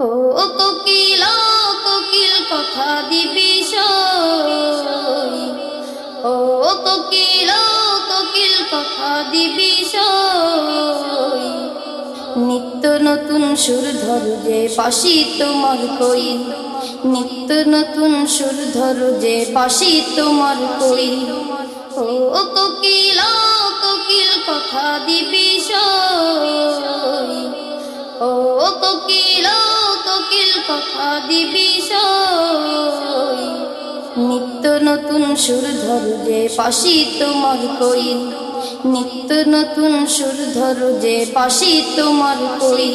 ও কোকিল কোকিল, কথা দিবি। ও কোকিল কোকিল, কথা দিবি। নিত্য নতুন সুর ধর যে পাশি তোমার কই নিত্য নতুন সুর ধর যে পাশি তোমার কই ও কোকিল কোকিল, কথা দিবি সই। কোকিল কথা দিবি। নিত্য নতুন সুর ধর যে পাশি তোমার কই নিত্য নতুন সুর ধর যে পাশি তোমার কই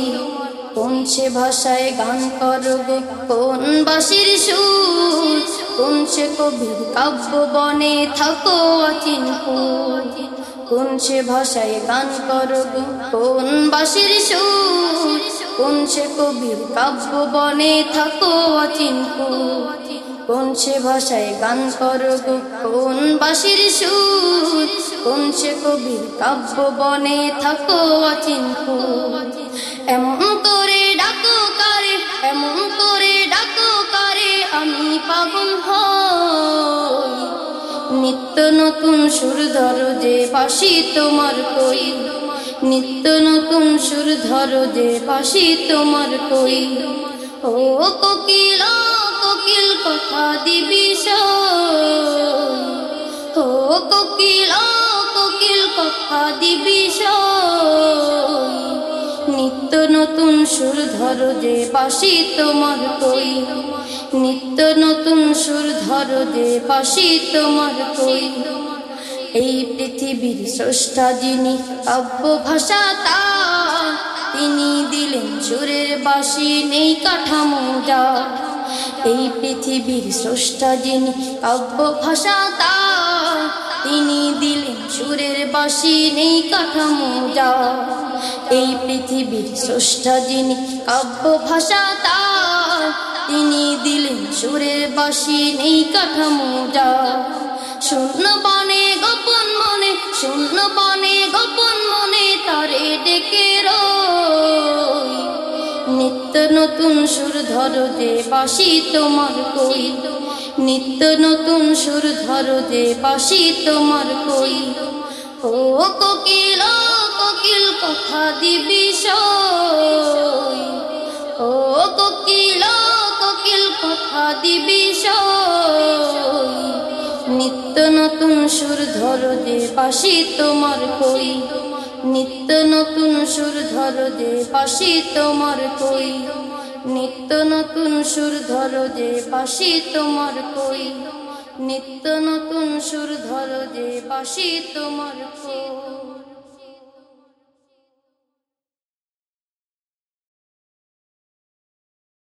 কোন সে ভাষায় গান করো গো, কোন বাসির সুর? কোন সে কবির কাব্য বনে থাকো অচিনপুর কোন সে ভাষায় গান করো গো, কোন বাসির সুর? কোন সে কবির কাব্য, বনে থাকো অচিনপুর কোন সে ভাষায় গান করো কোন বাসির সুর? কোন সে কবির কাব্য, বনে থাকো অচিনপুর এমন করে ডাকো কারে, এমন করে ডাকো কারে, আমি পাগল হই। নিত্য নতুন সুর ধরো যে বাসি তোমার কই? নিত্য নতুন সুর ধরো যে পাশি তোমার কই ও কোকিল কোকিল, কথা দিবি। ও কোকিল কোকিল, কথা দিবি। নিত্য নতুন সুর ধরো যে পাশি তোমার কই নিত্য নতুন সুর ধরো যে পাশি তোমার কই এই পৃথিবীর স্রষ্টা যিনি কাব্য তিনি দিলেন সুরের বাসি নেই কাঠামো যা। এই পৃথিবীর স্রষ্টা যিনি কাব্য তিনি দিলেন সুরের বাসি নেই কাঠামো যা। এই পৃথিবীর স্রষ্টা যিনি কাব্য তিনি দিলেন সুরের বাসি নেই কাঠামো যা। শূন্য নিত্য নতুন সুর ধরো যে বাসি তোমার কই নিত্য নতুন সুর ধরো যে বাসি তোমার কই ও কোকিল কোকিল, কথা দিবি। ও কোকিল কোকিল, কথা দিবি। নিত্য নতুন সুর ধরো যে বাসি তোমার কই নিত্য নতুন সুর ধর যে পাশি তোমার কই। নিত্য নতুন সুর ধর যে পাশি তোমার কই। নিত্য নতুন সুর ধর যে পাশি তোমার কই।